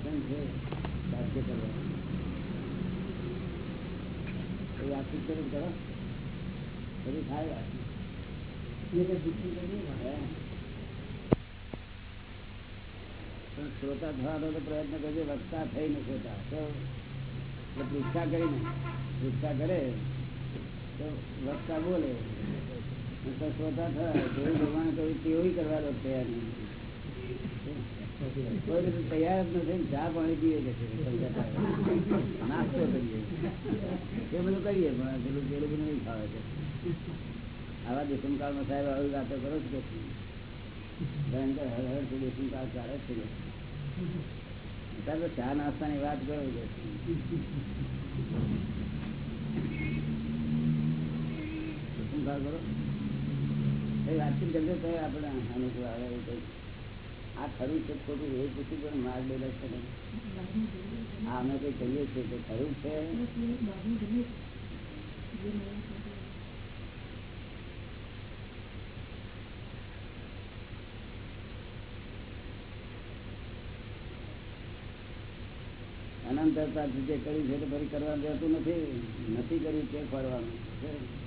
સાધન છે સાધ્ય કરવાનું એ વાતચીત કરી કરો બધું થાય વાતચીત. શ્રોતા થવાનો તો પ્રયત્ન કરજો, વક્તા થઈને શ્રોતા. તો એટલે કરીને પૃચ્છા કરે, તો વક્તા બોલે. શ્રોતા થાય. જેવું ભગવાન કહ્યું તેવું કરવા તૈયાર નહીં. કોઈ તૈયાર જ નથી ચા પાણી પીએ છે નાસ્તો કરીએ એ બધું કરીએ પણ પેલું પેલું બધું નહીં ખાવે છે આવા દેશમકાળમાં સાહેબ આવી વાતો કરો છો કે ભયંકર હળહળ હરથી દેશમકાળ ચાલે જ છે તો ચા નાસ્તાની વાત કરો છો દેશમકાળ કરો એ વાતચીત જલ્દી થાય આપણે અનુકૂળ આવે એવું કંઈક આ ખરું છે ખોટું એ પૂછ્યું, પણ માર્ગદર્શન હા, અમે કઈ કહીએ છીએ કે ખરું છે. અનંતરતા જે કર્યું છે તે ફરી કરવાનું રહેતું નથી. નથી કર્યું તે ફરવાનું. છે.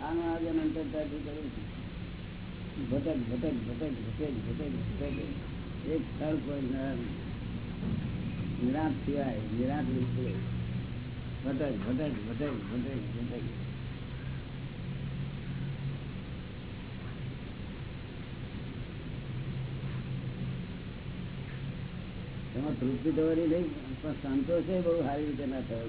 આનું આજે જે કર્યું છે. ભટક ભટક ભટક ભટેક ભટેક ભટક એક સ્થળ પર નિરાંત સિવાય નિરાંત વિશે ભટક ભટક ભટક ભટક ભટક એમાં તૃપ્તિ થવાની નહીં પણ સંતોષ બહુ સારી રીતે ના થયો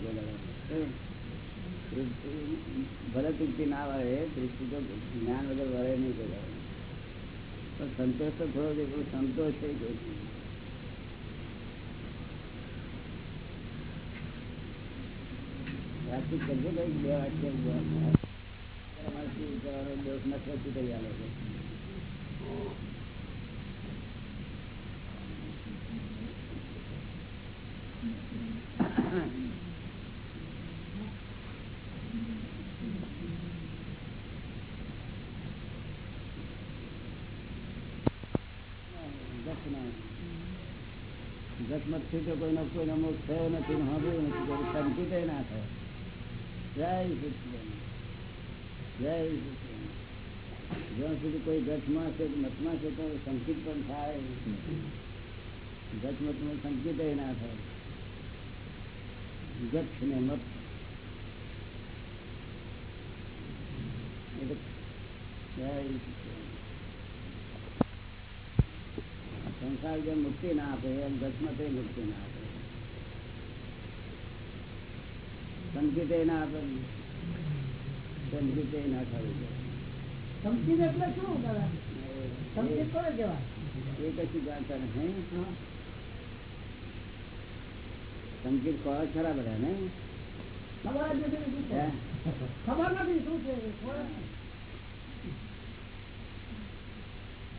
ભલે તૃપ્તિ ના વળે તૃપ્તિ તો જ્ઞાન વગર વળે નહીં પેલા પણ સંતોષ તો થોડો છે સંતોષ છે ગયો વાતચીત કરજો કઈ બે વાક્ય તૈયાર દોષ નથી કરી આલે છે. જસમતથી તો કોઈનો કોઈનો મોક્ષ થયો નથી સાંભળ્યું નથી સંકિત ના થાય જય સચિદાનંદ. જય. જ્યાં સુધી કોઈ ગતમાં છે મતમાં છે તો સંકિત પણ થાય ગતમતમાં સંકિત ના થાય ગઠ ને મત જય. સંસાર જેમ મુક્તિ ના આપે એમ ગતમતે મુક્તિ ના આપે સંગીતે ના આપે સંગીતે ના થવું સંકિત એટલે શું દાદા સંકિત કોને કહેવાય એ કશું જાણતા નથી સંગીત કહો ખરા બધા ને ખબર જ નથી શું છે હે? ખબર નથી શું છે કોને?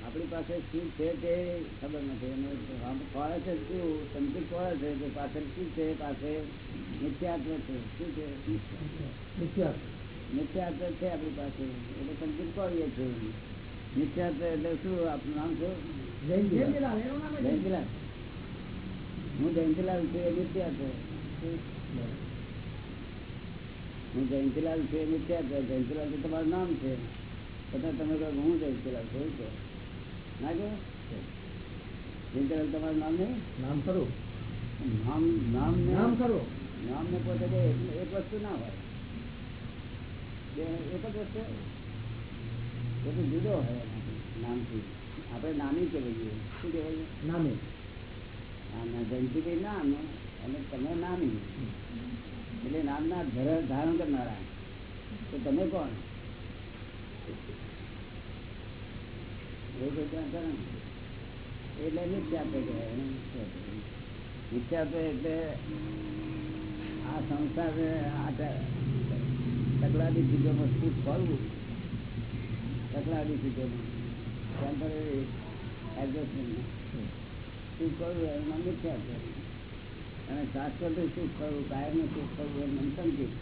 આપણી પાસે શું છે તે ખબર નથી. એનું આમ ખોળે છે શું સંગીત ખોળે છે કે પાછળ શું છે પાસે નિત્યાત્વ છે. શું છે? મિથ્યા. નિત્યાત્વ છે આપણી પાસે. એટલે સંગીત ખોળીએ છીએ નિત્યાત્વ એટલે શું? આપણું નામ શું? જયંતિલાલ, એનું નામ જ જયંતિલાલ. હું જયંતિલાલ છું એ નિત્યાત્વ હું જયંતિલાલ છું એ નિત્યાત્વ જયંતિલાલ તો તમારું નામ છે. છતાં તમે કહો કે હું જયંતિલાલ છું એવું કહો. ના કે તમારું નામ નહીં? નામ ખરું. નામ નામ નામ ખરું. નામ ને પોતે એક વસ્તુ ના હોય. એક જ વસ્તુ. એ તો જુદો હોય નામથી. આપણે નામી કહેવાય શું કહેવાય? નામી. આના જયંતિભાઈ નામ અને તમે નામી. એટલે નામના ધર ધારણ કરનારા. તો તમે કોણ એવું કોઈ ત્યાં કરે ને? એટલે નિત્યાત્વ કહેવાય. નિત્યાત્વ એટલે આ સંસાર તકલાદી ચીજોમાં સુખ ફરવું તકલાદી ચીજોમાં. ટેમ્પરરી એડજસ્ટમેન્ટ શું કરવું? એમાં મિથ્યા અને શાશ્વત શું કરવું? કાયમ શું કરવું? એમ સંકિત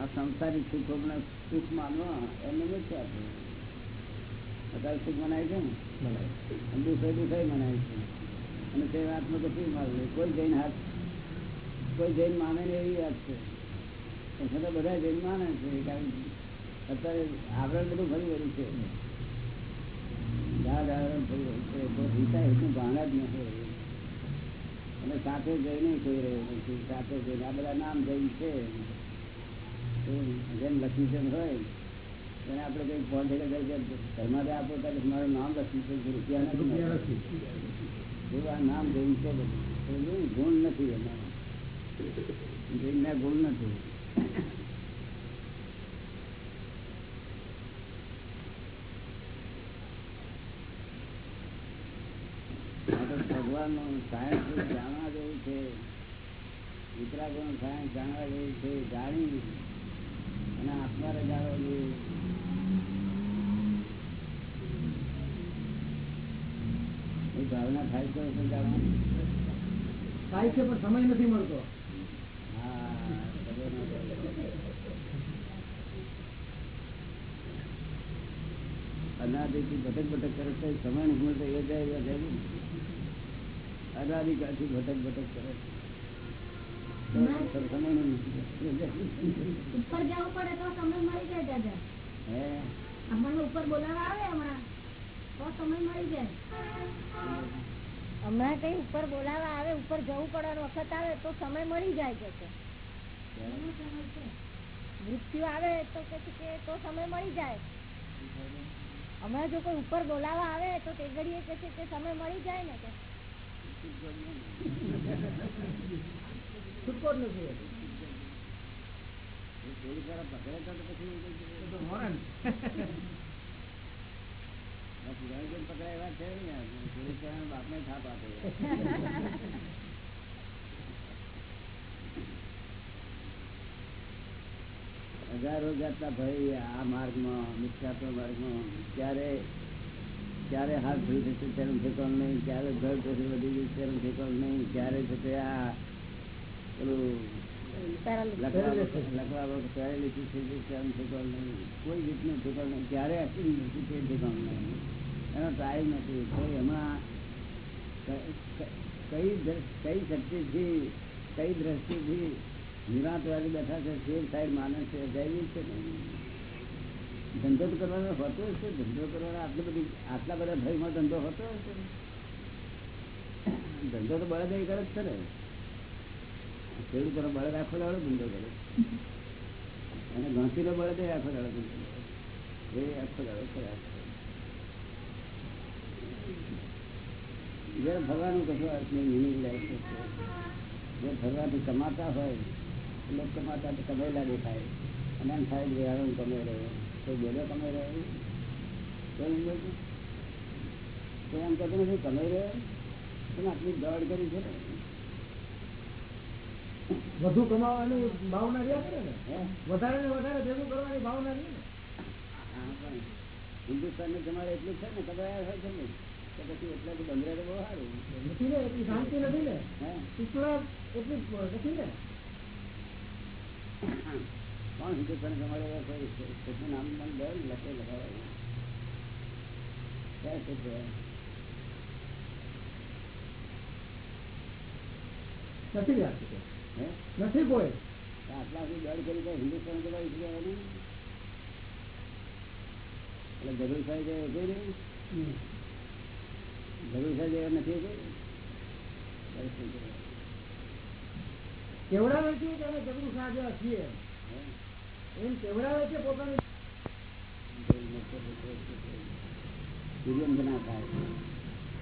આ સંસારિક સુખો સુખ માનવો એમને નથી આપણું અત્યારે સુખ મનાય છે ને? દુઃખ દુઃખ મનાય છે. અને તે વાતમાં તો શું માનવું કોઈ જૈન હાથ કોઈ જૈન માને ને એવી વાત છે. પણ તો બધા જૈન માને છે. કારણ અત્યારે આવરણ બધું ફરી વળ્યું છે. દાદ આવરણ ફરી વળ્યું છે. તો ગીતા એટલું ભાંગા જ નથી અને સાથે જઈને કોઈ રહ્યો નથી. સાથે જઈને આ બધા નામ જૈન છે. જેમ લક્ષ્મીચંદ હોય એને આપણે કઈ ફોન થઈ ધર્માદે આપો ત્યારે મારું નામ લક્ષ્મીચંદ રૂપિયા નથી એવું આ નામ જૈન છે બધું. ગુણ નથી એમાં. જૈનના ગુણ નથી. ભગવાનનું સાયન્સ જાણવા જેવું છે. વિતરાગો નું સાયન્સ જાણવા જેવું છે. જાણી એ. ભાવના થાય છે તો થાય છે પણ સમય નથી મળતો. અનાદિથી ભટક ભટક કરે છે સમય નથી મળતો એ જાય અનાદિકાળથી ભટક ભટક કરે છે. ઉપર જવું પડે તો સમય મળી જાય દાદા. હે? ઉપર બોલાવા આવે હમણાં? તો સમય મળી જાય. હમણાં કઈ ઉપર બોલાવા આવે ઉપર જવું પડવાનો વખત આવે તો સમય મળી જાય કે છે. મૃત્યુ આવે તો કે કે તો સમય મળી જાય. હમણાં જો કોઈ ઉપર બોલાવા આવે તો તે ઘડીએ કે છે કે સમય મળી જાય ને કે. છૂટકો જ નથી પોલીસવાળા પકડે તો પછી એ તો પકડાય એવા છે ને પોલીસવાળા બાપને થાપ આપે હજારો જાતના ભાઈ આ માર્ગમાં મિથ્યાત્વ માર્ગમાં. ક્યારે ક્યારે હાથ ધોઈ જશે તેનું ઠેકાણ નહીં ક્યારે ઘર ધોરી વધી ગયું તેનું ઠેકાણ નહીં ક્યારે છે આ કોઈ રીતનું બેઠા છે તે સાઈડ માને છે જૈવિક છે ધંધો તો કરવાનો હોતો હશે ધંધો કરવાનો આટલી બધી આટલા બધા ભયમાં ધંધો હોતો હશે ધંધો તો બળદ કરે જ છે ને. ખેડૂતોનો બળદ આખો દાડો ધંધો કરે. અને ઘાંસીનો બળદ આખો દાડો ધંધો એ આખો દાડો કરે જયારે ભગવાનનું કશું અર્થ નહીં મિનિંગ લાઈફ જે ભગવાનથી કમાતા હોય એટલે કમાતા તો કમેલા દેખાય. અને એમ થાય કે યાર હું કમાઈ રહ્યો. તો બોલો કમાઈ રહ્યો? તો એમ કહેતું નથી, કમાઈ રહ્યો? તમે આટલી દોડ કરી છે ને. વધુ કમાવાની ભાવના રહ્યા કરે ને? વધારે ને વધારે ભેગું કરવાની ભાવના રહી ને? હા પણ તમારે એટલું છે ને કદાચ છે ને? તો પછી એટલે તો બંધ બહુ સારું. નથી ને એટલી શાંતિ નથી ને? એટલી નથી ને? કોણ હિન્દુસ્તાન તમારે કોઈ નામ નામ દે લખે લખાવે. ક્યાં છે? નથી રહ્યા નથી કોઈ. આટલા સુધી દળ કરી તો હિન્દુસ્તાન તો કઈ એટલે જરૂર થાય છે કોઈ નહીં. જરૂર થાય છે નથી? કેવડાવે છે કે અમે જબરું સાજા છીએ? એમ કેવડાવે છે પોતાની? સૂર્યવંદના થાય.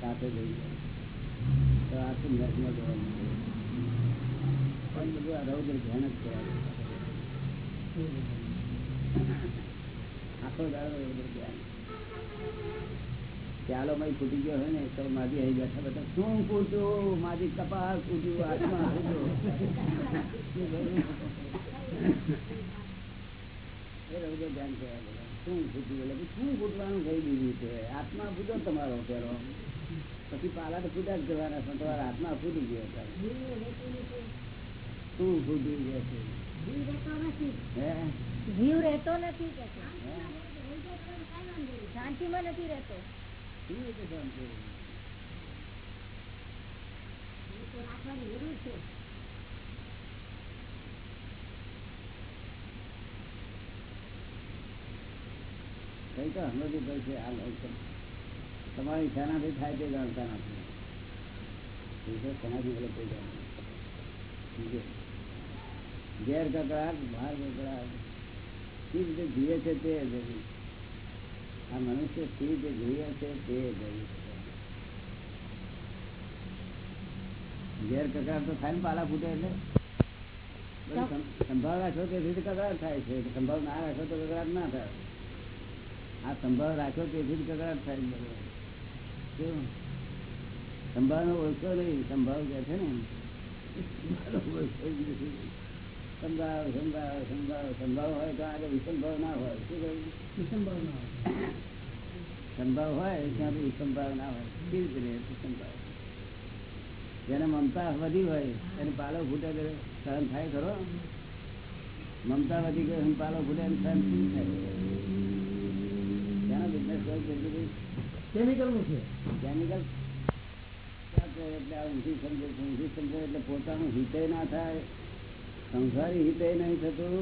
સાથે જઈએ તો આખું નર્કમાં જવાનું. પણ ધ્યાન જ ફૂટી ગયો હોય ને તો માજી આવી ગયા બધા શું ફૂટ્યું માજી કપાસ ફૂટ્યું આત્મા એટલે શું ફૂટવાનું થઈ દીધું છે. આત્મા ફૂટો તમારો પેલો પછી પાલા તો ફૂટા જ કરવાના પણ તમારા આત્મા ફૂટી ગયો શું ફૂટી જીવ રહેતો નથી જીવ રહેતો નથી કે છે. નથી રહેતો. શું રીતે શાંતિ રાખવાની છે? કઈ તો હમણાં ભાઈ છે આ લોકો તમારી શાનાથી થાય તે જાણતા નથી. તો સમાધિ વડે કોઈ જાણતું. ઘેર કકડાટ બહાર કકડાટ સી રીતે જીવે છે તે જરૂર આ મનુષ્ય સી રીતે જીવે છે તે જરૂર ઘેર કકડાટ તો થાય ને પાલા ફૂટે એટલે? સંભાવ સંભાળ રાખો કે રીત કકડાટ થાય છે. સંભાળ ના રાખો તો કકડાટ ના થાય. આ સંભાવ રાખો તેથી જ કકડાટ થાય. કેવું? સંભાળ ઓળખો નહીં સંભાળ કે છે ને? સંભાળ સંભાળ સંભાળ સંભાળ હોય તો આગળ વિસંભાવ ના હોય. શું કહ્યું? વિસંભાવ ના હોય. સંભાવ હોય ત્યાં વિસંભાવ ના હોય. કેવી રીતે વિસંભાવ જેને મમતા વધી હોય એને પાલો ફૂટે સહન થાય ખરો? મમતા વધી ગયો પાલો ફૂટે સહન શું થાય? બિઝનેસ કેમિકલનું છે. કેમિકલ એટલે ઊંધી સમજે ઊંધી સમજે એટલે પોતાનું હિતય ના થાય. સંસારી હિત નહીં થતું,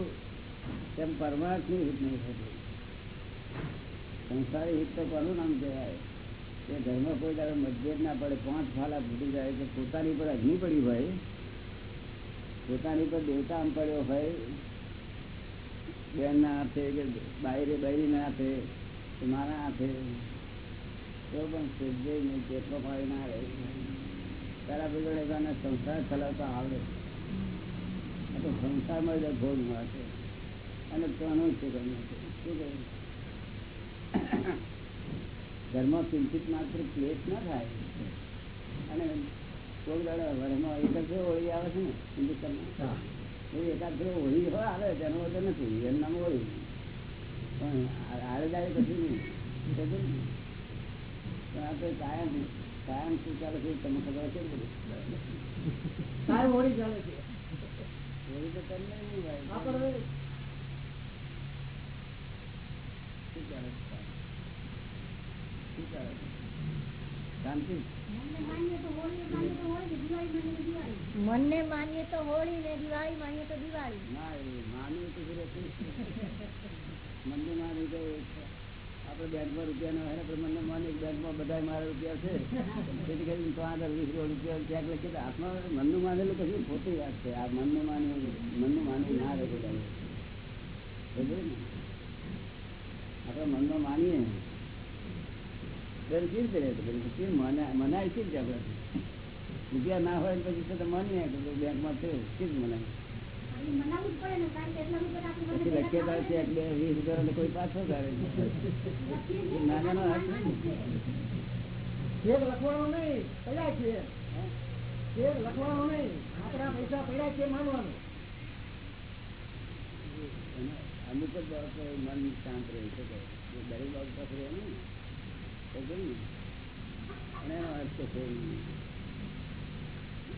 તેમ પરમાર્થનું હિત નહીં થતું. સંસારી હિત તો કોનું નામ કહેવાય? કે ઘરમાં કોઈ તારે મતભેદ ના પડે, પાંચ ફાલા ફૂટી જાય કે પોતાની પર અગ્નિ પડી હોય, પોતાની પર દેવતા આમ પડ્યો હોય બેન ના હાથે કે બાયરે બૈરી ના આપે કે મારા હાથે, તો પણ સિદ્ધે નહીં પેટમાં પાડી ના રહે. તારા બિગડે સંસાર ચલાવતા આવડે. તો સંસારમાં જ ભોગ મળે અને તનું છે ગમે શું કહ્યું? ઘરમાં કિંચિત માત્ર ક્લેશ ના થાય. અને કોક દાડો વરમાં એક હોળી આવે છે ને હિન્દુસ્તાનમાં. એ એકાદ હોળી હોય આવે તેનો વધુ નથી. એમ નામ હોળી. પણ આડે દાડે કશું નહીં. પણ આ તો કાયમ કાયમ શું ચાલે છે તમને ખબર છે ને? હોળી ચાલે છે. હોળી તો તમને મનને માનીએ તો હોળી ને દિવાળી માનીએ તો દિવાળી ને દિવાળી માનીએ તો એ. મનને માની તો આપણે બેંકમાં રૂપિયા ના હોય ને મને માની બેંકમાં બધા મારા રૂપિયા છે. તેથી કરી પાંચ વીસ રૂપિયા ચેક લખી. આત્મા મનનું માનેલું કશું ખોટી વાત છે. આ મનનું માનવું મનનું માનવું ના રહે બધા આપણે મનમાં માનીએ. દર કેવી રીતે રહે બેન મનાય મનાય કેવી રીતે આપણે? રૂપિયા ના હોય પછી તો કે ભાઈ બેંકમાં છે. મનાય જ પડે કોઈ પાછો કરે. છે. માનવાનું અમુક જ બાબતો મન શાંત રહે છે કે દરેક બાબત પાસે રહે ને તો ને? અને એનો અર્થ તો.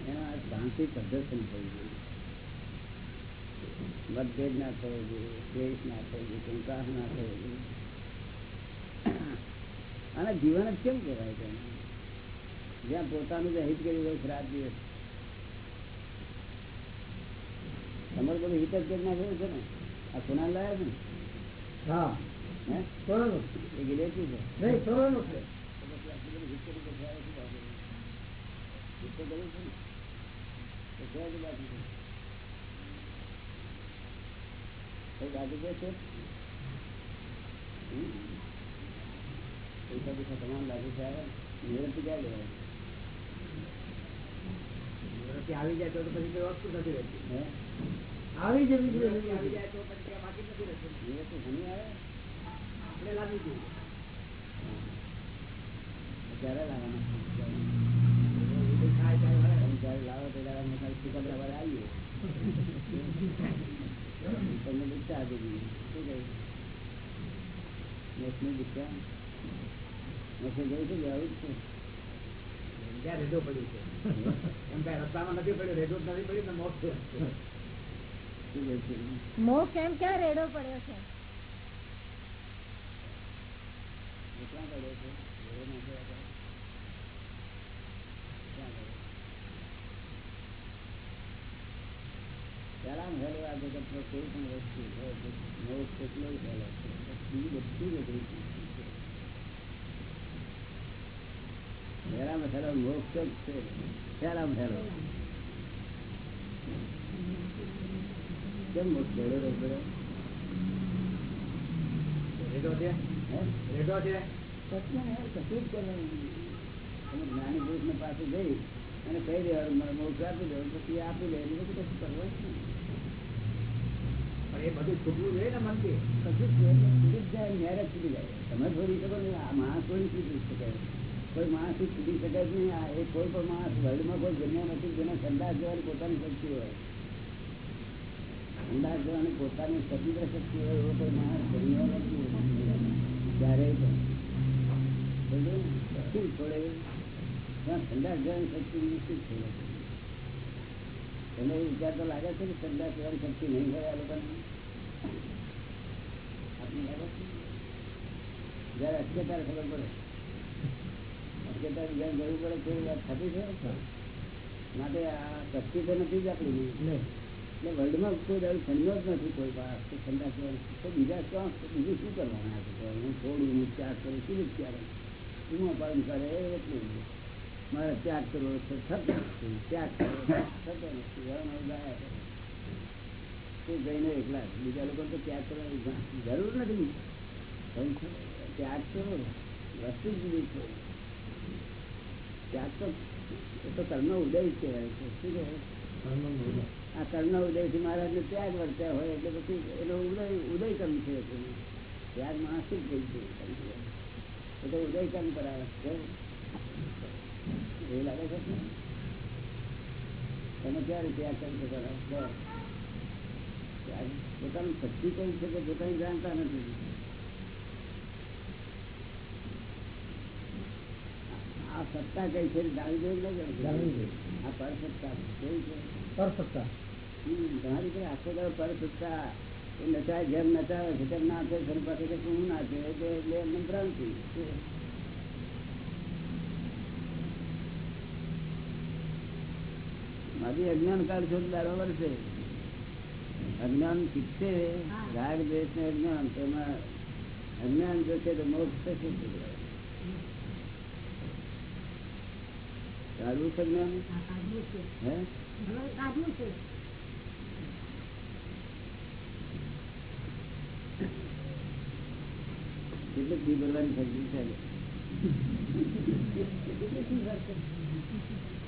એનો અર્થ શાંતિ પ્રદર્શન થઈ જોઈએ મતભેદ ના થવો જોઈએ દ્વેષ ના થવો જોઈએ કંકાસ ના થવો જોઈએ. અને જીવન જ કેમ કહેવાય તેને જ્યાં પોતાનું જ હિત કર્યું હોય રાત દિવસ. તમારું બધું હિત જ કરી નાખ્યું છે ને? આ સોના લાયા છે ને? હા. હે? સોનાનું. એ ગિલેટી છે? નહીં સોનાનું હિત કરી? હિત ને? બાકી છે. કઈ બાકી છે? છે પૈસા પૈસા તમામ લાગુ છે. નિવૃત્તિ ક્યાં લેવાય? નિવૃત્તિ આવી જાય તો પછી કોઈ વસ્તુ નથી રહેતી. આવી જવી આવી જાય તો પછી બાકી નથી રહેતું? નિવૃત્તિ ઘણી આવે. આપણે લાગી જોઈએ. ક્યારે લાવવાના? લાવો તો આવીએ. તમને દીક્ષા આપી દીધી શું કહ્યું મેથની દીક્ષા મેથે જવું છે આવું જ છે રેડો પડ્યું છે એમ કઈ રસ્તામાં નથી પડ્યું રેડો નથી પડ્યું ને મોક્ષ? મોક્ષ એમ ક્યાં રેડો પડ્યો છે ક્યાં પડ્યો છે? એવો નથી હતો. ક્યાં પડ્યો? રેડો છે? કશું ને પાછું જઈ અને કહી દેવાનું મોક્ષ આપી દેવું પછી આપી દે એટલે કશું કરવાનું બધું છોડી પોતાની શક્તિ હોય. જવાની પોતાની સ્વતંત્ર શક્તિ હોય એવો કોઈ માણસ જન્મ્યો નથી. ક્યારેય પણ. ને? શું છોડે? સંદાસ જવાની શક્તિ નિશ્ચિત થઈ જાય તમને એ વિચાર તો લાગે છે કે સંદાસ જવાની શક્તિ નહીં હોય આ લોકોને. છે? જયારે અટકે ત્યારે ખબર પડે. અટકે ત્યારે બીજાને જરૂર પડે તે વાત થતી છે. માટે આ શક્તિ તો નથી જ આપણી એટલે વર્લ્ડમાં કોઈ દાડો સંયો જ નથી કોઈ પાસે. સંદાસ તો બીજા શું બીજું શું કરવાના? છે હું થોડું ત્યાગ કરું શું ત્યાગ એમાં પાલન કરે એ એટલું. મારે ત્યાગ કરવો છે થતો નથી ત્યાગ કરવો થતો નથી તે જઈને એકલા બીજા લોકો તો ત્યાગ કરવાની જરૂર નથી. ત્યાગ તો વસ્તુ જ નહીં છે. ત્યાગ તો એ તો કર્મ ઉદય કહેવાય છે. શું કહેવાય? આ કર્મ ઉદય. થી મહારાજ ને ત્યાગ વર્ત્યા હોય એટલે પછી એનો ઉદય ઉદય કર્મ છે. ત્યાગ માણસ જ થઈ ગયું. એ તો ઉદય કર્મ કરાવે છે. એવું લાગે છે ને? તમે ક્યારે ત્યાગ કરી શકો બસ. ત્યાગ પોતાની શક્તિ કઈ છે કે પોતાની જાણતા નથી આ સત્તા કઈ છે જાણવી જોઈએ કે ન જાણવી જોઈએ. આ પર સત્તા કેવી છે પરફેક્ટ હમ, તમારી પાસે આખો દાડો પર સત્તા એ નચાય જેમ નચાવે છે તેમ નાચે ઘર પાસે કે શું નાચે એટલે એટલે ભ્રાંતિ અજ્ઞાન કાળ છો દાડો વર્ષે. અજ્ઞાન શીખશે રાગ દેશ ને અજ્ઞાન. તેમાં અજ્ઞાન જશે તો મોક્ષ થશે કાઢવું છે જ્ઞાન હે ફરજી છે.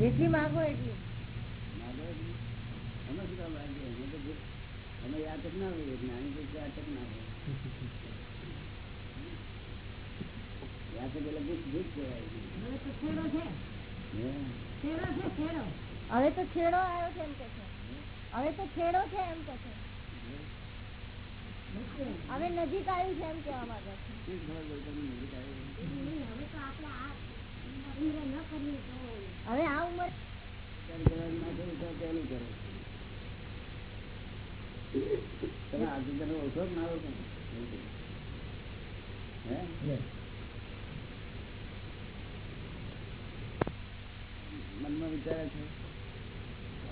જેટલી માંગો એટલી. અમે શું કામ માંગીએ? અમે યાદ જ ના હોઈએ જ્ઞાની જ ના હોય. કહેવાય હવે તો છેડો આવ્યો છે એમ કે છે. હવે તો છેડો છે એમ કે છે. હવે નજીક આવ્યું છે એમ કેવા માંગે? હવે આ ઉંમર તમે આજે તમે ઓળખો કે ના ઓળખો મનમાં વિચારે છે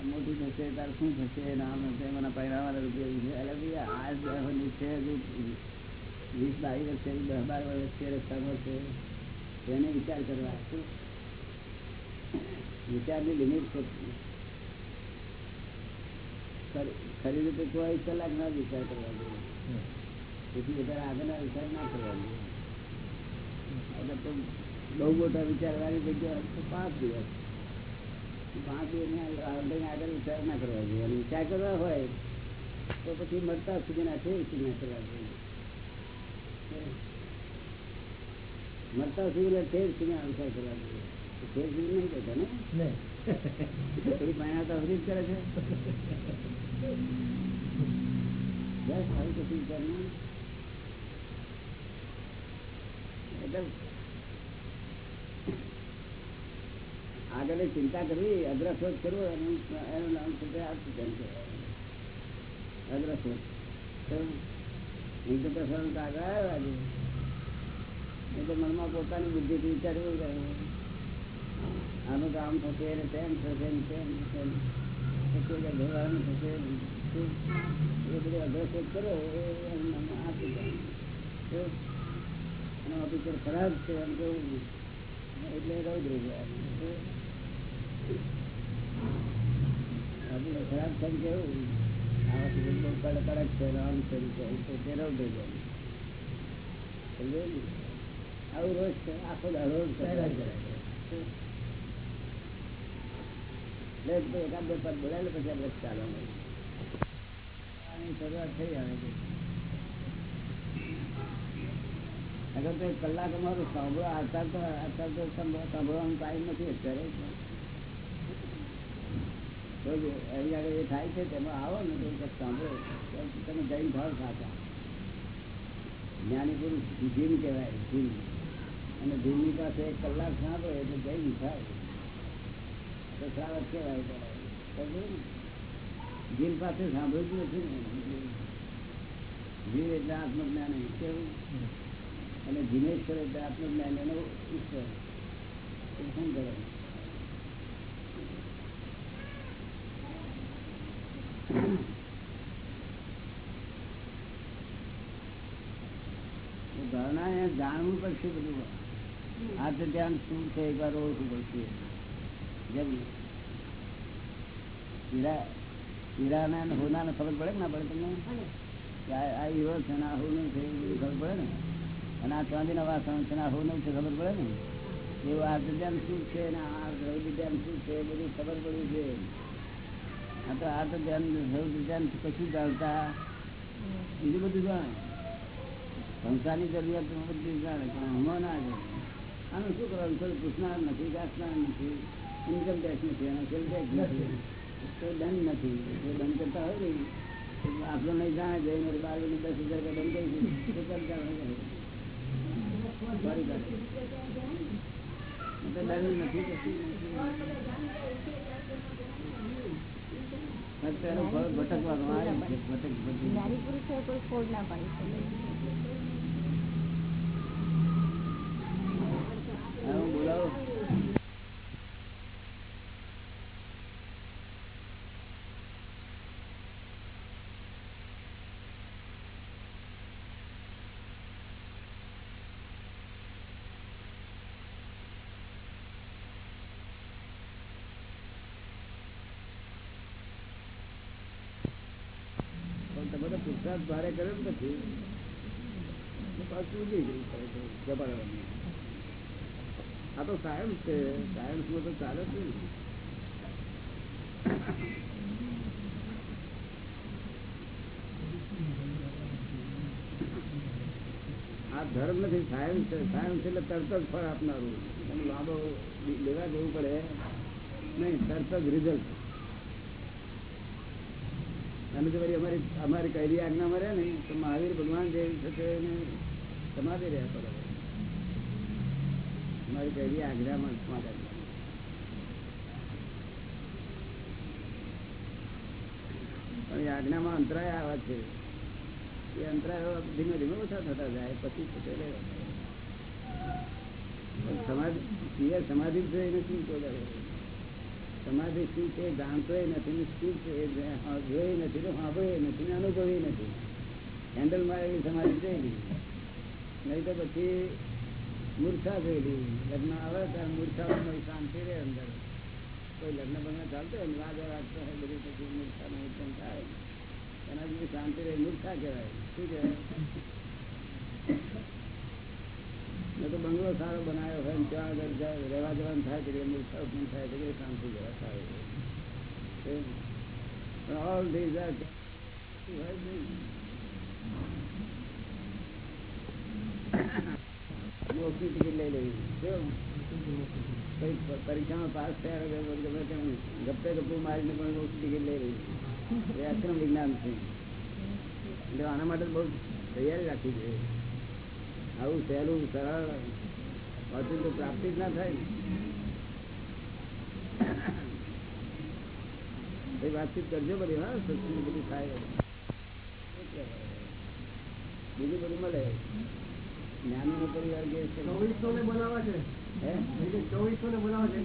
મોટું થશે તાર શું થશે? નામ હશે મને પહેરાવાના રૂપિયા છે એટલે ભાઈ, આ જ છે વીસ, બાવીસ વર્ષે દસ બાર વર્ષ છે રસ્તામાં છે. એને વિચાર કરવા. શું? વિચારની લિમિટ ખરી રીતે કોઈ કલાક ના વિચાર કરવા જોઈએ. તેથી વધારે આગળના વિચાર ના કરવા જોઈએ. એટલે તો બહુ મોટા વિચાર વાળી જગ્યા પાંચ દિવસ. પાંચ આગળ વિચાર ના કરવા જોઈએ અને કરવા હોય તો પછી મળતા સુધીના છે સુધીના કરવા જોઈએ મળતા સુધી ઠેર સુધી વિચાર કરવા જોઈએ ઠેર સુધી નહીં કહેતા ને પાણી સુધી કરે છે બસ આવી કશું એટલે આગળ ચિંતા કરવી અગ્રશોધ કરવો, એનું નામ છે આત્મજ્ઞાન કહેવાય અગ્રશોધ એક તો આગળ આવ્યો આજે. તો મનમાં પોતાની બુદ્ધિથી વિચારવું આનું કામ થશે ને તેમ થશે ને તેમ થશે. ભગવાન થશે એ બધું અગ્રશોધ કરો એનું નામ આપી જાય એનો આ ખરાબ છે એમ કેવું? એટલે રૌદ્ર રહી આપણે ખરાબ શરૂઆત થઈ આવે અગર કલાક અમારું સાંભળો, આચાર તો અત્યારે તો સાંભળ- સાંભળવાનો ટાઈમ નથી અત્યારે. એ થાય છે, તેમાં આવો ને તો સાંભળો. તમે જૈન ભાવ સાચા. જ્ઞાની પુરુષ જીમ કહેવાય, જીમ. અને જીમની પાસે એક કલાક સાંભળો એટલે જૈન થાય. તો શ્રાવક કહેવાય ને? જીન પાસે સાંભળ્યું નથી ને. જીવ એટલે આત્મજ્ઞાન કેવું અને જીનેશ્વર એટલે આત્મજ્ઞાન એનો ઈશ્વર શું કરે એ ભાવના એ જાણવું પડશે બધું. આ તો ધ્યાન શું છે એક વાર ઓળખવું પડશે. હીરા હીરાના અને હોનાને ખબર પડે ના પડે તમને? આ હીરો છે ને આ હોનું છે એવું બધું ખબર પડે ને? અને આ ચાંદીના વાસણ છે ને આ હોનું છે ખબર પડે ને? એવું આ ધ્યાન શું છે ને આ ધ્યાન શું છે એ બધું ખબર પડ્યું છે. આ તો આ તો ધ્યાન ધ્યાન કશું જાણતા બીજું બધું જાણે. સંસારની જરૂરિયાત બધી જાણે પણ હમણાં ના જાય. આનું શું કરવાનું? કોઈ પૂછનાર નથી ગાંચનાર નથી. ઇન્કમ ટેક્સ નથી એનો સેલ ટેક્સ નથી. કોઈ દંડ નથી. કોઈ દંડ કરતા હોય ને આપણો નહીં જાણે જઈને મારે બાર ને દસ હજાર રૂપિયા દંડ કરી તો ચાલતા હોય? દંડ નથી. ફક્ત એનું ફળ ભટકવાનું આવે ભટક ભટક. બોલાવો તમે તો ભારે કર્યો ને પછી પાછું ઉડી ગયું જબરદસ્ત. આ તો સાયન્સ છે. સાયન્સમાં તો ચાલે છે આ ધર્મ નથી સાયન્સ છે. સાયન્સ એટલે તરત જ ફળ આપનારું. એનું લાંબો લેવા જવું પડે. નહીં તરત જ રિઝલ્ટ અને જો અમારી અમારી કૈરી આજ્ઞા મરે ને, તો મહાવીર ભગવાન જે છે સમાધિ રહ્યા પડે અમારી કહેલી આજ્ઞામાં માટે પણ એ આજ્ઞામાં અંતરાય આવે છે. એ અંતરાય ધીમે ધીમે ઓછા થતા જાય, પછી સમાધિ સમાધિ છે એને શું કોઈ સમાધિ શું છે જાણતોય નથી ને શું છે એ જોઈ નથી તો સાંભળે નથી અનુભવી નથી. હેન્ડલ મારેલી સમાધિ છે નહીં તો પછી મૂર્છા જોયેલી લગ્ન આવે ત્યારે મૂર્છામાં શાંતિ રહે અંદર. કોઈ લગ્ન બગ્ન ચાલતો હોય વાગે વાગતો હોય બધી, પછી મૂર્છાનો ઉત્પન્ન થાય. એના જેવી શાંતિ રહે, મૂર્છા કહેવાય. શું કહેવાય? મેં તો બંગલો સારો બનાવ્યો હોય ત્યાં આગળ રહેવા જવાનું થાય તો મૂર્છા ઉત્પન્ન થાય છે શાંતિ જવા સારું. પણ ઓલ ધીઝ આર હોય જ નહીં ઓછી ટિકિટ લઈ લેવી પરીક્ષામાં પાસ થયા ગમે તેમ ગપ્પે ગપ્પું મારીને પણ ઓછી ટિકિટ લઈ લેવી એ અક્રમ વિજ્ઞાન છે. એટલે આના માટે બહુ તૈયારી રાખવી જોઈએ. આવું સહેલું, સરળ હોતું તો પ્રાપ્તિ જ ના થાય ને. વાતચીત કરજો બધી, હા સત્સંગ બધું થાય. બીજું બધું મળે. જ્ઞાની નો પરિવાર કે છે. ચોવીસો ને બોલાવા છે. હે? ચોવીસો ને બોલાવા છે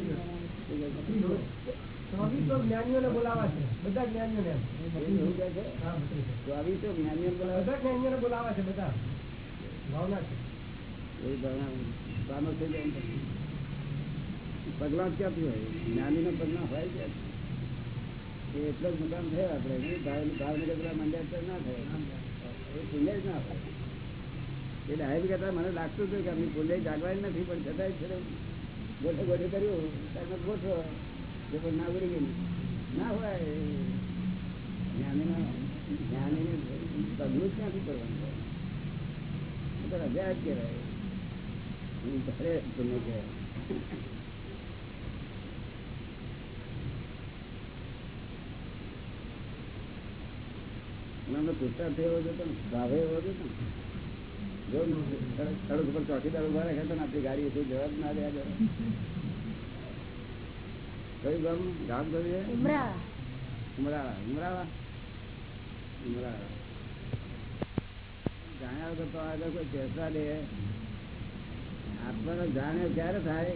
ચોવીસો જ્ઞાનીઓને બોલાવા છે. બધા જ્ઞાનીઓને એમ. એવું કહે છે? હા, બત્રીસો. ચોવીસો જ્ઞાનીઓ બોલાવે બધા જ્ઞાનીઓને બોલાવા છે બધા. ભાવના છે. એ ભણા થઈ જાય. પગલા ક્યાંથી હોય? જ્ઞાની નો પગલા હોય છે એટલો જ મુકામ થયો આપણે. ભાવનગર ના થાય. એ પુણ્ય જ ના હોય. એ ડાયબ કરતા મને લાગતું હતું કે આમની ભૂલે જાગવાની નથી, પણ છતાંય છે ગોઠે ગોઠે કર્યું. ગોઠવો. જે પણ ના ઉડી ગયું ના હોય જ્ઞાનીનો જ્ઞાનીને પગલું જ કરવાનું. તો રજા જ કહેવાય. ભારે પુણ્ય કહેવાય. પુસ્તક થયો હતો ભાવે એવો હતો સડક ઉપર ચોકીદાર ઊભા રાખ્યા તો આપણી ગાડી એટલું જવા જ ના રહ્યા કયું ગામ ગામ કયું છે જાણ્યા તો આગળ કોઈ ચેતવા દે આત્માનો ક્યારે થાય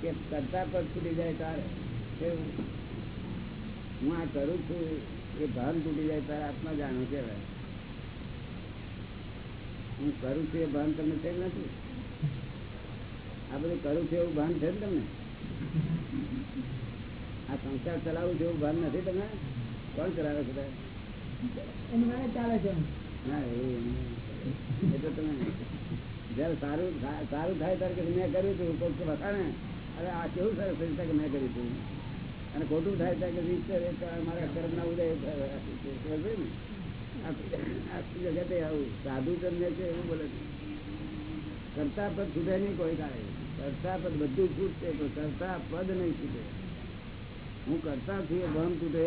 કે કરતા પર છૂટી જાય તારે? હું આ કરું છું, એ ભાન તૂટી જાય, તારે આત્મા જાણ્યો કહેવાય હું કરું છું એ ભાન તમને છે નથી? આ બધું કરું છું એવું ભાન છે ને તમને? આ સંસાર ચલાવું છું એવું ભાન નથી તમે કોણ ચલાવે છે ચાલે છે ના એવું એ તો તમે જયારે સારું સારું થાય ત્યારે કે મેં કર્યું હતું કોઈક વખાણે અરે આ કેવું સરસ કે મેં કર્યું હતું અને ખોટું થાય ત્યારે કે મારા કર્મના ઉદય થયો. સમજ પડી ને આખી આવું સાધુ તમને છે એવું બોલે કરતા પદ છૂટે નહીં કોઈ કાળે કરતા પદ બધું છૂટશે તો કરતા પદ નહીં છૂટે હું કરતા છું એ ભમ છૂટે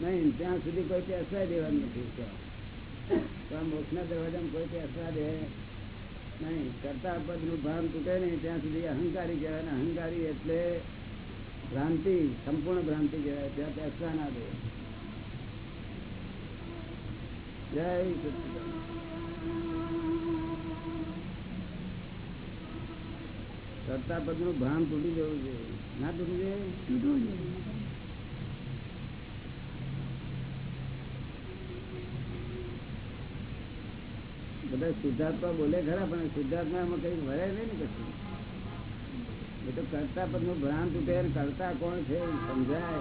નહીં ત્યાં સુધી કોઈ પેસવા દેવાનું નથી ત્યાં મોક્ષના દરવાજામાં કોઈ પેસવા દે નહીં કરતા પદનું ભાન તૂટે નહીં ત્યાં સુધી અહંકારી કહેવાય અહંકારી એટલે ભ્રાંતિ સંપૂર્ણ ભ્રાંતિ કહેવાય ત્યાં પેસવા ના દે જય પદનું ભાન તૂટી જવું છે ના તૂટી જાય બધા શુદ્ધાત્મા બોલે ખરા પણ શુદ્ધાત્મા એમાં કઈ વળે નહીં ને કશું. એ તો કરતા પદનું ભ્રાંત તૂટે કરતા કોણ છે સમજાય.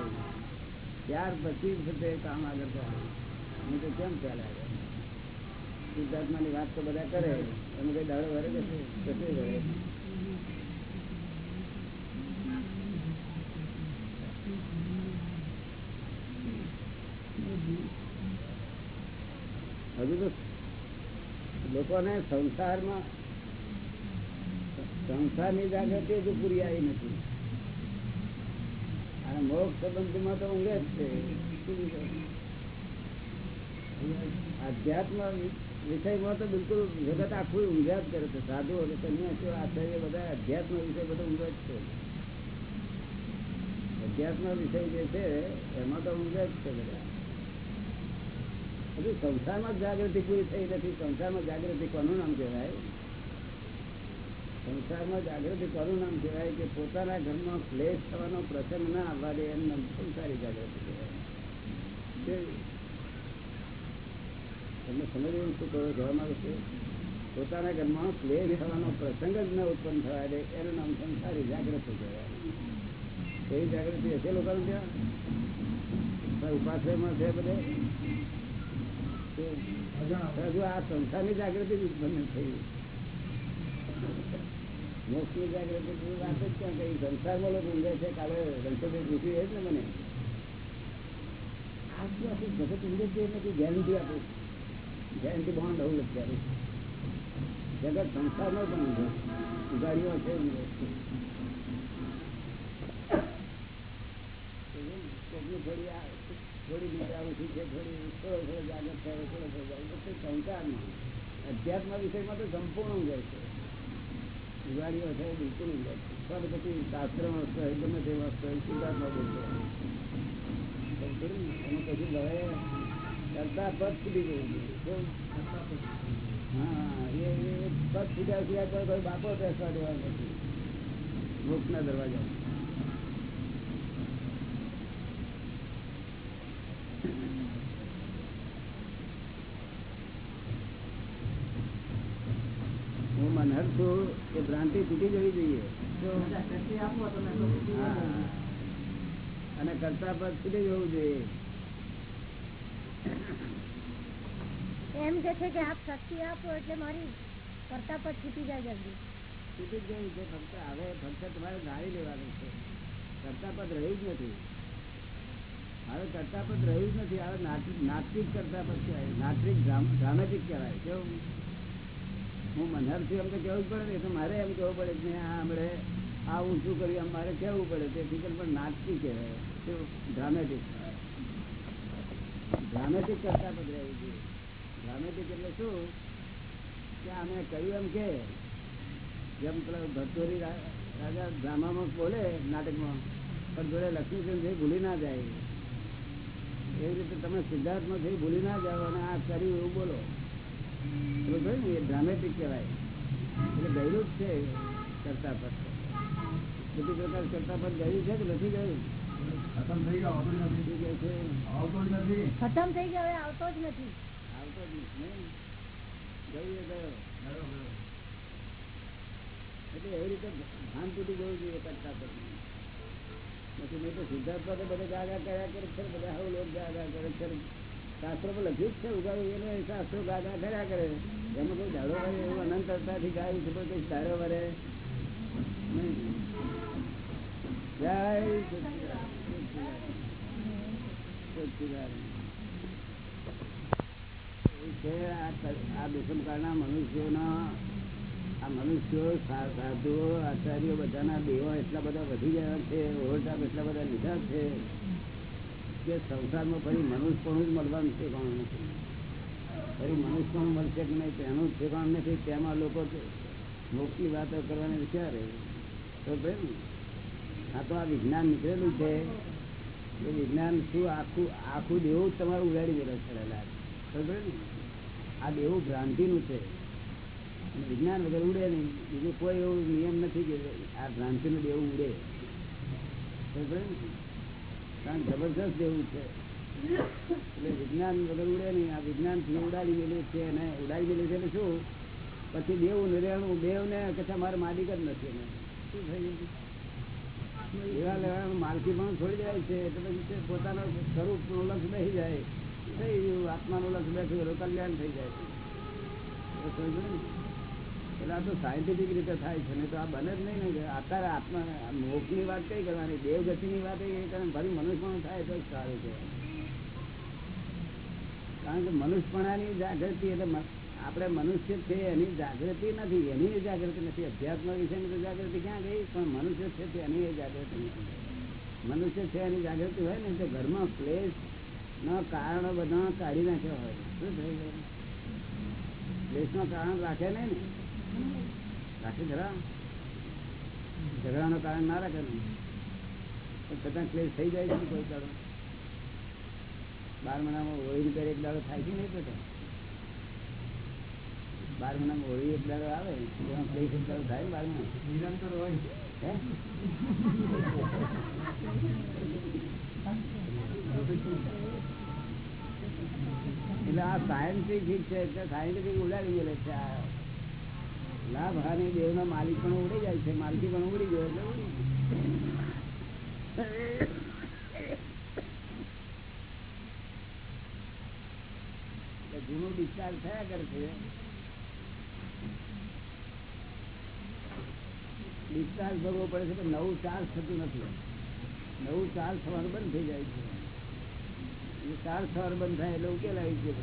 ત્યાર પછી કામ આગળ ચાલે. નહીં તો કેમ ચાલે શુદ્ધાત્મા ની વાત તો બધા કરે, એમાં કઈ દાડો વરે વરે? હજુ તો લોકોને સંસારમાં, સંસારની જાગૃતિ હજુ પૂરી આવી નથી. અને મોક્ષ સંબંધીમાં તો ઊંઘે જ છે. આધ્યાત્મ વિષયમાં તો બિલકુલ જગત આખું ઊંઘ્યા જ કરે છે. સાધુ અને સન્યાસીઓ આચાર્ય બધા અધ્યાત્મ વિષય બધો ઊંઘે જ છે. અધ્યાત્મ વિષય જે છે, એમાં તો ઊંઘે જ છે બધા. હજુ સંસારમાં જાગૃતિ પૂરી થઈ નથી. સંસારમાં જાગૃતિ કોનું નામ કહેવાય? સંસારમાં જાગૃતિ કોનું નામ કહેવાય કે પોતાના ઘરમાં ક્લેશ થવાનો પ્રસંગ ના આવવા દે એમ નામ સંસારી જાગૃતિ કહેવાય? તમને સમજવું શું કહો જવા માંગુ છું, પોતાના ઘરમાં પ્લેન થવાનો પ્રસંગ જ ન ઉત્પન્ન થવા દે એનું નામ સંસારી જાગૃતિ કહેવાય. એવી જાગૃતિ હશે લોકોને ત્યાં? ઉપાશ્રયમાં છે બધે? હજુ આ સંસારની જાગૃતિ જ ઉત્પન્ન થઈ. મોક્ષની જાગૃતિ વાત જ ક્યાં કઈ સંસારમાં લોકો ઊંઘે છે, કાલે રણછોડભાઈ પૂછ્યું એ જ ને મને. આખું જગત ઊંઘે છે નથી ગેરંટી આપું ગેરંટી બોન્ડ હોવું અત્યારે જગત નો પણ ઉગાડ્યો છે અધ્યાત્મ વિષયમાં તો સંપૂર્ણ જાય છે. ઉગાડ્યો છે, બિલકુલ ઊંઘાય છે. પણ પછી શાસ્ત્રમાં વસ્તુ ગમે તે વસ્તુ સિદ્ધાર્થમાં બોલતો એમાં કશું હવે કરતા પદ છૂટી જવું હા એ એ પદ છૂટ્યા સિવાય કોઈ બાપો બેસવા દેવા નથી. મોક્ષના દરવાજા. હું મનહર છું કે ભ્રાંતિ તૂટી જવી જોઈએ. અને કરતા પદ સુધી જવું જોઈએ. એમ કે છે કે આપ શક્તિ આપો એટલે મારી કરતા પર છૂટી જાય જલ્દી. છૂટી જ છે ફક્ત હવે ફક્ત તમારે ગાળી લેવાનું છે. કરતા પદ રહ્યું જ નથી. હવે કરતા પદ રહ્યું જ નથી, હવે નાટ- નાટકિક કરતા પદ કહેવાય ડ્રામ- ડ્રામેટિક કહેવાય. કેવું? હું મનહર છું એમ તો જ પડે ને તો મારે એમ કહેવું પડે કે આ હમણે આ ઊંચું કર્યું એમ મારે કહેવું પડે. તે પણ નાટકી કહેવાય. કેવું? ડ્રામેટિક. ડ્રામેટિક કરતા રહેવું જોઈએ. ડ્રામેટિક એટલે શું? કે અમે કહ્યું એમ કે, જેમ ભરતોરી રાજા ડ્રામામાં બોલે નાટકમાં, પણ જોડે લક્ષ્મીચંદ જઈ ભૂલી ના જાય. એવી રીતે તમે સિદ્ધાર્થમાં જઈ ભૂલી ના જાઓ અને આ કર્યું એવું બોલો. બરોબર ને, એ ડ્રામેટિક કહેવાય. એટલે ગયેલું જ છે કરતા પર. બધી પ્રકાર કરતા પર ગયું છે કે નથી ગયું ખતમ થઈ ગયો આવતો જ નથી. શું કહે છે આવતો જ નથી. ખતમ થઈ ગયો હવે આવતો જ નથી. આવતો જ નથી ને ગયું એ ગયો. ગયો, ગયો. એટલે એવી રીતે ભાન તૂટી જવું જોઈએ કરતા પર પછી નહીં તો સિદ્ધાર્થમાં તો બધા ગાગા કર્યા કરે છે બધા હવ લોક ગાગા કરે છે શાસ્ત્રો પર લખ્યું જ છે ઉગાડ્યું એને શાસ્ત્રો ગાગા કર્યા કરે. એમાં કોઈ દાડો વરે એવું અનંતરતાથી ગાયું છે પણ કોઈ દાડો વરે નહીં. જય સચ્ચિદાનંદ. સચ્ચિદાનંદ. એ છે આ દુષ્મકાળના મનુષ્યોના આ મનુષ્યો સાધુઓ આચાર્યો બધાના દેવો એટલા બધા વધી ગયા છે ઓવરટાપ એટલા બધા લીધા છે કે સંસારમાં ફરી મનુષ્યપણું જ મળવાનું છે કોણ નથી ફરી મનુષ્યપણું મળશે કે નહીં તેનું ઠેકાણ નથી તેમાં લોકો તો વાતો કરવાની વિચારે તો ભાઈ આ તો આ વિજ્ઞાન નીકળેલું છે. વિજ્ઞાન શું આખું આખું દેવું તમારું ઉગાડી દેલો છેલ્લા ખબર ને? આ દેવું ભ્રાંતિનું છે. વિજ્ઞાન વગર ઉડે નહીં. બીજું કોઈ એવો નિયમ નથી કે આ ભ્રાંતિનું દેવું ઉડે. ખબર ને? કારણ જબરજસ્ત દેવું છે. એટલે વિજ્ઞાન વગર ઉડે નહીં. આ વિજ્ઞાન ઉડાડી મેળ્યું છે અને ઉડાડી મેળ્યું છે એટલે શું? પછી દેવું નિર્યાણું દેવ ને કચ્છા મારે માલિક જ નથી એને. શું થઈ ગયું? લેવા લેવાનું માલકી પણ છોડી જાય છે, એટલે પછી પોતાનું પોતાનો સ્વરૂપ લક્ષ બેસી જાય. થઈ ગયું આત્માનું લક્ષ બેસી ગયું કલ્યાણ થઈ જાય સમજો એટલે આ તો સાયન્ટિફિક રીતે થાય છે ને તો આ બને જ નહીં ને અત્યારે આત્મા મોક્ષની વાત કઈ કરવાની, દેવગતિની વાત એ કારણ ફરી મનુષ્યપણું થાય તો સારું છે કારણ કે મનુષ્યપણાની જાગૃતિ એટલે આપણે મનુષ્ય છે, એની જાગૃતિ નથી. એની જાગૃતિ નથી. અધ્યાત્મ વિશેની તો જાગૃતિ ક્યાં ગઈ? પણ મનુષ્ય છે એની જાગૃતિ નથી. મનુષ્ય છે એની જાગૃતિ હોય ને, તો ઘરમાં ક્લેશ ના કારણો બધા કાઢી નાખ્યા હોય. શું થઈ ગયું? ક્લેશનું કારણ રાખે નહીં ને? રાખે ખરા ઝઘડાનું કારણ ના રાખે ને? છતાં ક્લેશ થઈ જાય છે ને કોઈ કારણ બાર મહિનામાં હોળી કરે એક દાડો થાય છે નહીં તો? બાર મહિનામાં હોળી એક દાડો આવે ક્લેશ એક થાય ને બાર મહિના નિરંતર હોય એટલે આ સાયન્ટિફિક છે એટલે સાયન્ટિફિક ઉડાડી ગયેલો છે. આ લાભ હાનિ દેવ ના માલિક પણ ઉડી જાય છે માલકી પણ ઉડી ગયો એટલે ઉડી જૂનું ડિસ્ચાર્જ થયા કરે છે. ડિસ્ચાર્જ ભરવો પડે છે પણ નવું ચાર્જ થતું નથી. નવું ચાર્જ થવાનું બંધ થઈ જાય છે. ચાર્જ થવાનું બંધ થાય એટલે ઉકેલ આવી છે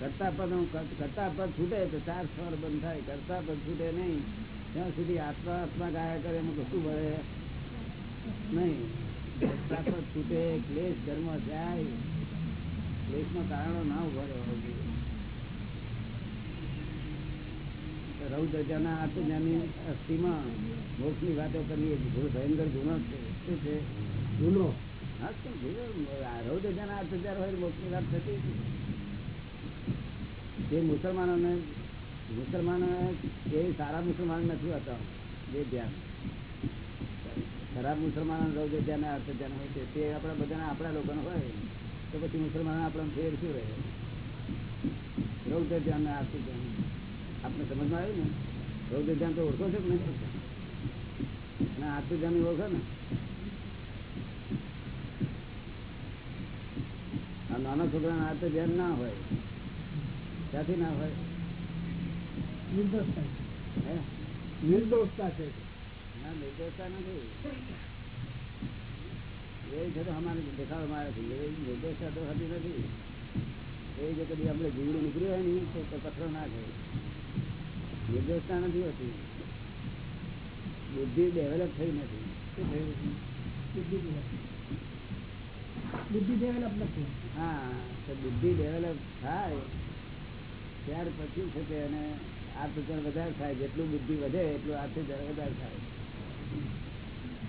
કરતા પદ કરતા પદ છૂટે તો ચાર્જ થવાનું બંધ થાય. કરતા પદ છૂટે નહીં. ત્યાં સુધી આત્મા આત્મા ગાયા કરે એમાં કશું ભરે નહીં. કરતા પદ છૂટે, ક્લેશ, ધર્મ જાય. ક્લેશમાં કારણો ના ઊભા રહેવા જોઈએ. રૌ દરજાના આત્મજ્ઞાની અસ્થિમાં મોક્ષની વાતો કરવી એ ભૂલ ભયંકર ગુનો છે. શું છે? ગુનો? હા રૌ દર્જાના આત્મજાર હોય મોક્ષની વાત થતી જે મુસલમાનોને, મુસલમાનો એ સારા મુસલમાન નથી હોતા, જે ધ્યાન. ખરાબ મુસલમાનો રૌ દરજાના આત્મજ્ઞાન હોય છે. તે આપણા બધાના, આપણા લોકોનો હોય. તો પછી મુસલમાનો આપણો ફેર શું રહે? રવ દરજાના આરતી ધ્યાન આપણે સમજમાં આવ્યું ને? રૌદ્ર ધ્યાન તો ઓળખો છો કે નહીં? અને આત્મ ધ્યાન ઓળખો ને? આ નાના છોકરાના આત્મ ધ્યાન ના હોય ક્યાંથી ના હોય? નિર્દોષતા હે? નિર્દોષતા છે. ના નિર્દોષતા નથી. એ છે તો અમારે દેખાડવામાં આવે છે નિર્દોષતા તો હતી નથી. એ જો કદી આપણે જીવડું નીકળ્યું હોય ને તો કચરો ના થાય. નિર્દોષતા નથી હોતી. બુદ્ધિ ડેવલપ થઈ નથી. શું થયું બુદ્ધિ બુદ્ધિ ડેવલપ નથી. હા તો બુદ્ધિ ડેવલપ થાય ત્યાર પછી છે કે એને આર્થિકર વધારે થાય. જેટલું બુદ્ધિ વધે એટલું આત્મજન વધારે થાય.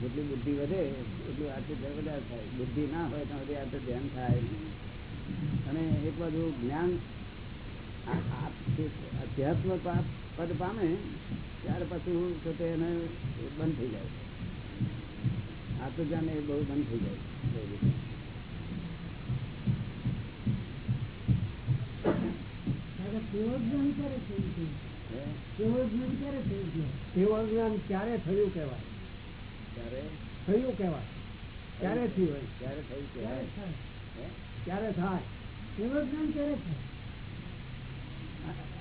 જેટલી બુદ્ધિ વધે એટલું આત્મજન વધારે થાય. બુદ્ધિ ના હોય તો આ તો ધ્યાન થાય અને એક બાજુ જ્ઞાન અધ્યાત્મ પા- પદ પામે ત્યાર પછી તો એને બંધ થઈ જાય. આત્મજ્ઞાન એ બહુ બંધ થઈ જાય. ક્યારે થયું હે? જ્ઞાન ક્યારે થયું છે ક્યારે થયું કહેવાય? ત્યારે થયું કહેવાય. ક્યારે થયું હોય? ત્યારે થયું ક્યારે કહેવાય. થાય? હે? ક્યારે થાય? જ્ઞાન ક્યારે થાય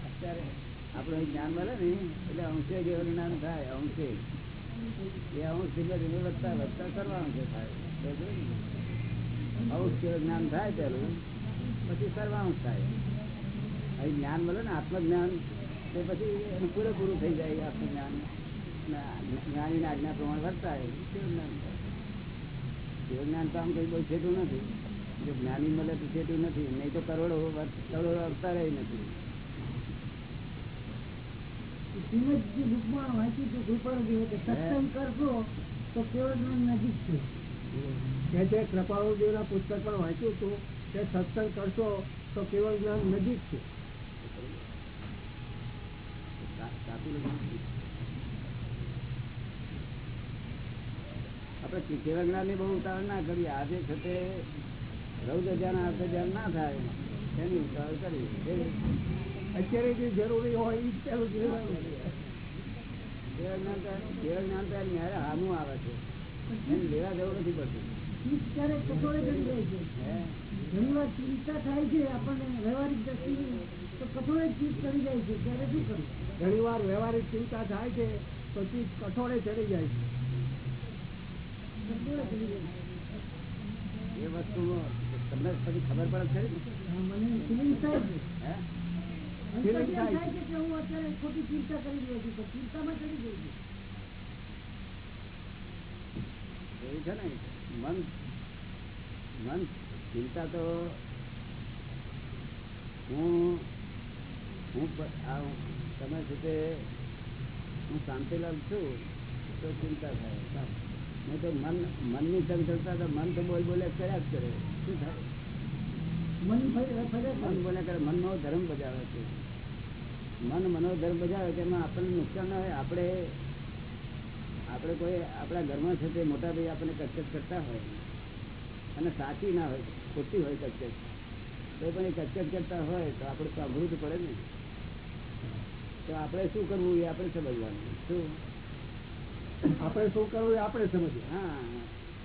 અત્યારે આપણું જ્ઞાન મળે ને, એટલે અંશે જેવું જ્ઞાન થાય, અંશે. એ અંશ ધીમે વધતા વધતા સર્વાંશે થાય અંશ જેવું જ્ઞાન થાય પેલું પછી સર્વાંશ થાય. અહીં જ્ઞાન મળે ને આત્મજ્ઞાન, તે પછી એનું પૂરેપૂરું થઈ જાય આત્મજ્ઞાન. જ્ઞાની આજ્ઞા પ્રમાણે વર્તાય કેવું જ્ઞાન થાય. કેવું જ્ઞાન તો આમ કંઈ બહુ છેટું નથી. જો જ્ઞાની મળે તો છેટું નથી, નહીં તો કરોડો કરોડો કરોડો અવતારે નથી. શ્રીમદજી કે સત્સંગ કરશો તો કેવળ નજીક છે. વાંચ્યું હતું કે સત્સંગ કરશો તો કેવળ જ્ઞાન નજીક છે. આપણે કેવા જ્ઞાનની બહુ ઉતાવળ ના કરીએ. આજે છે તે રૌદ્ર ધ્યાન અર્થ ધ્યાન ના થાય એની ઉતાવળ કરી? અત્યારે જે જરૂરી હોય એ પેલું હામું આવે છે. એને લેવા જવું નથી પડતું. ચીજ ક્યારેક ચડી જાય છે. ઘણી વાર ચિંતા થાય છે આપણને વ્યવહારિક દ્રષ્ટિએ તો કઠોળે ચીજ ચડી જાય છે. ત્યારે શું કરવું? ઘણી વાર વ્યવહારિક ચિંતા થાય છે તો ચીજ કઠોળે ચડી જાય છે. કઠોળે ચડી જાય છે. એ વસ્તુ તમને પછી ખબર પડે છે મને ફિલિંગ થાય છે ખોટી ચિંતા તો હું હું તમે છે હું શાંતિલાલ છું તો ચિંતા થાય નહીં તો મન મનની ચંચળતા તો મન તો બોલ બોલે કર્યા જ કરે શું થાય મન મન બોલે કરે મનનો ધર્મ બજાવે છે મન મનોધર્મ બજાવે તેમાં આપણને નુકસાન ના હોય આપણે આપણે કોઈ આપણા ઘરમાં છે તે મોટા ભાઈ આપણને કચકચ કરતા હોય અને સાચી ના હોય ખોટી હોય કચકચ તો પણ એ કચકચ કરતા હોય તો આપણે તો તો પડે ને. તો આપણે શું કરવું એ આપણે સમજવાનું. શું? આપણે શું કરવું એ આપણે સમજીએ. હા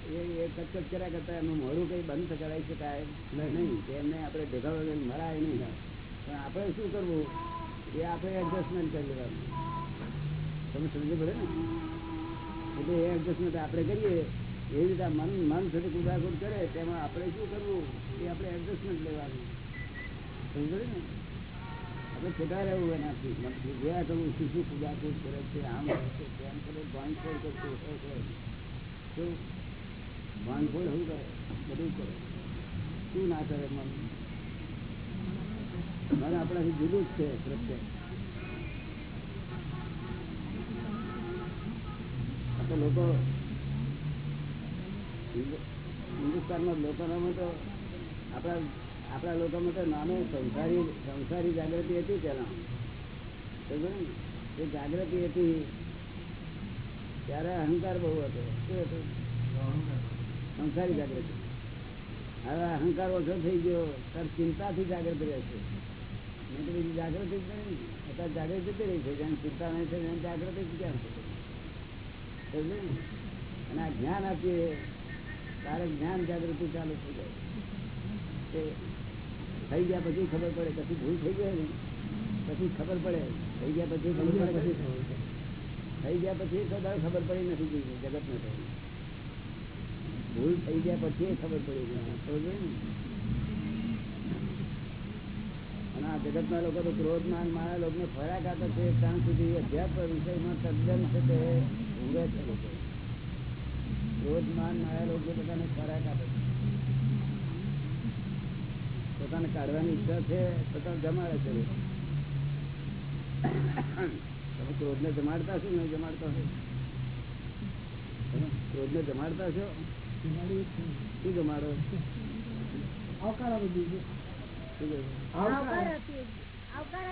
એ એ કચકચ કર્યા કરતા એનું મોડું કઈ બંધ કરાવી શકાય. નહીં. કે એમને આપણે ભેગા વગર મરાય નહીં. પણ આપણે શું કરવું? એ આપણે એડજસ્ટમેન્ટ કરી લેવાનું. તમે સમજો પડે ને? એટલે એ એડજસ્ટમેન્ટ આપણે કરીએ, એવી રીતે મન મન સાથે કુદાકુદ કરે, તેમાં આપણે શું કરવું? એ આપણે એડજસ્ટમેન્ટ લેવાનું. સમજો ને? આપણે છોટા રહેવું એનાથી. મનથી જોયા કરવું શું શું કુદાકુદ કરે છે, આમ કરે છે, તેમ કરે, ભાંગફોડ કરતું હોય શું? ભાંગફોડ શું કરે? બધું કરે. શું ના કરે મન? મારે આપણાથી જુદું જ છે લોકો હિન્દુસ્તાનમાં લોકોનામાં તો આપણા આપણા લોકોમાં તો નામે સંસારી સંસારી જાગૃતિ હતી તેના એ જાગૃતિ હતી ત્યારે અહંકાર બહુ હતો. શું હતો? સંસારી જાગૃતિ. હવે અહંકાર ઓછો થઈ ગયો ત્યારે ચિંતાથી જાગૃત રહેશે જાગૃતિ જ નહીં અત્યારે જાગૃતિ જતી રહી છે. જેમ ચિંતા નહીં છે એમ જાગૃતિ જ છે? અને આ જ્ઞાન આપીએ તારે જ્ઞાન જાગૃતિ ચાલુ થઈ જાય. તે થઈ ગયા પછી ખબર પડે. કશું ભૂલ થઈ ગઈ ને પછી ખબર પડે. થઈ ગયા પછી ખબર પડે. કશું થઈ ગયા પછી સદા ખબર પડી નથી ગઈ જગત ને તો ભૂલ થઈ ગયા પછી ખબર પડી ગઈ? અને આ જગતના લોકો તો ક્રોધમાન મારા લોકોને ફરાક આપે છે. ત્યાં સુધી અધ્યાત્મ વિષયમાં તદ્દન છે તે ઊંઘે છે લોકો. ક્રોધમાન મારા લોકો પોતાને ફરાક આપે છે. પોતાને કાઢવાની ઈચ્છા છે પોતાને જમાડે છે તમે ક્રોધને જમાડતા છો નહીં જમાડતા છો? તમે ક્રોધને જમાડતા છો? શું જમાડો? આવકાર આપી દીધું? આવકાર આવકાર આપીએ આવકાર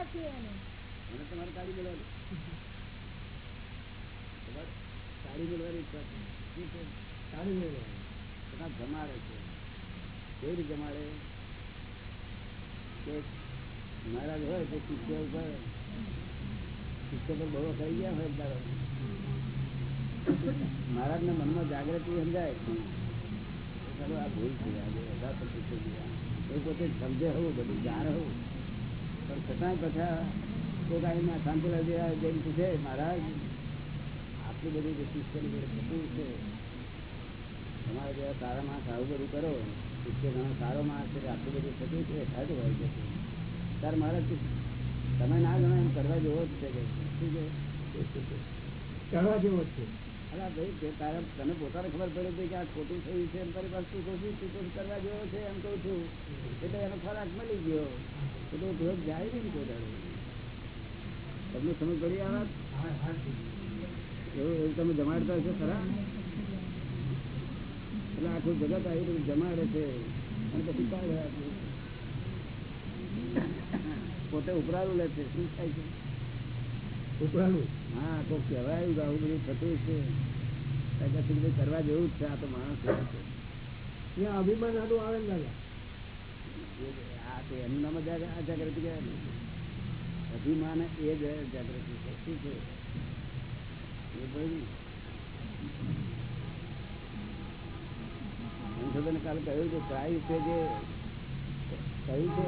ઈચ્છા. બધા જમાડે છે. કેવી જમાડે. કે મહારાજ હોય તો શિષ્ય ઉપર. શિષ્ય પર બહુ થઈ ગયા હોય તારો. મહારાજ ના મનમાં જાગૃતિ સમજાય. ચાલો આ ભૂલ છે. આજે બધા થઈ ગયા એ પોતે સમજે હોવું, બધું જાણ હોવું. પણ છતાં કોઈ ગાડીમાં શાંતિલાલ જઈને પૂછે, મહારાજ, આટલું બધું જે શિષ્યની થતું છે? તમારે જેવા સારા માણસ આવું બધું કરો, શિષ્ય ઘણો સારો માણસ છે, આટલું બધું થતું છે થાય હોય છે. ત્યારે મારે તમે ના ગણો એમ કરવા જેવો જ છે શું છે? કરવા જેવો જ છે. તને પોતાને ખબર પડે છે કે આ ખોટું થયું છે એમ તારી પાસે તું છું, તું કરવા જેવો છે એમ કહું છું. એટલે એનો ખોરાક મળી ગયો. એટલે ધોધ જાય નહીં પોતાનું તમને સમજ પડી આ વાત? એવું તમે જમાડતા હશો ખરા? એટલે આખું જગત આવી બધું જમાડે છે. અને પછી કાઢે પોતે ઉપરાળું લે છે. શું થાય છે? ઉપરાનું હા તો કહેવાયું કે આવું બધું થતું છે કરવા જેવું જ છે આ તો માણસ છે. અભિમાન આડું આવે ને આ તો એનું નામ જ આ જાગૃતિ કહેવાય અભિમાન એ જ જાગૃતિ છે. શું છે? એ ભાઈ કાલે કહ્યું કે પ્રાય છે જે કહ્યું છે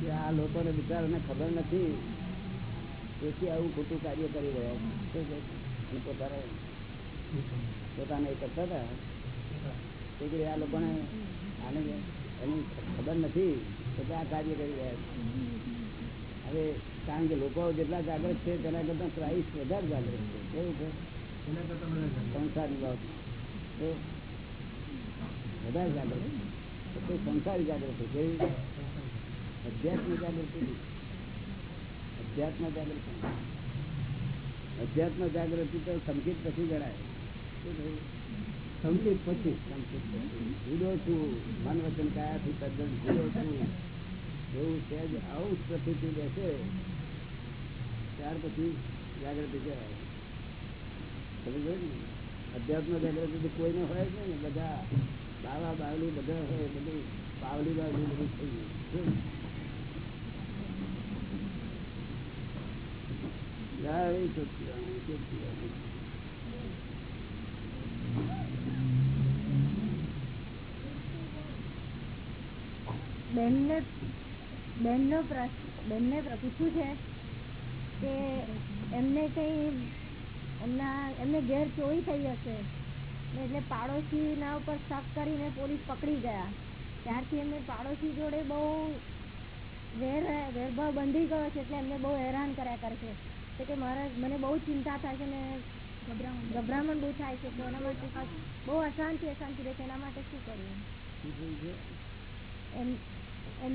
કે આ લોકોને બિચારાને ખબર નથી તેથી આવું ખોટું કાર્ય કરી રહ્યા છે. છે? પોતાને પોતાને એ કરતા હતા. તે કે આ લોકોને આને એની ખબર નથી તો આ કાર્ય કરી રહ્યા છે. હવે કારણ કે લોકો જેટલા જાગૃત છે તેના કરતા પ્રાઇસ વધારે જાગૃત છે. કેવું છે? સંસારી બાબત વધારે જાગૃત. છે. તો સંસારી જાગૃતિ કેવી અધ્યાત્મિક જાગૃતિ. અધ્યાત્મ જાગૃતિ. અધ્યાત્મ જાગૃતિ તો સંકેત પછી ગણાય સંકેત પછી. સંકેત જુદો છું. મન વચન કાયાથી તદ્દન જુદો છું. એવું સહેજ આવું જ પ્રસિદ્ધિ બેસે. ત્યાર પછી જાગૃતિ કહેવાય. સમજ ને? અધ્યાત્મ જાગૃતિ કોઈને હોય છે ને. બધા બાવા બાવલી બધા હોય, બધું બાવલી બાવલી બધું થઈ ગયું શું? જય સચિદાનંદ, સચિદાનંદ. બેનને બેનનો છે કે એમને કઈ એમના એમને ઘેર ચોરી થઈ હશે. એટલે પાડોશી ના ઉપર શક કરીને પોલીસ પકડી ગયા. ત્યારથી એમને પાડોશી જોડે બહુ વેર વેરભાવ બંધી ગયો છે એટલે એમને બહુ હેરાન કર્યા કરે છે. તો કે મારા મને બહુ ચિંતા થાય છે ને ગભરામણ બહુ. થાય છે તો એના માટે બહુ અશાંતિ અશાંતિ રહે છે એના માટે શું કરવું એમ એમ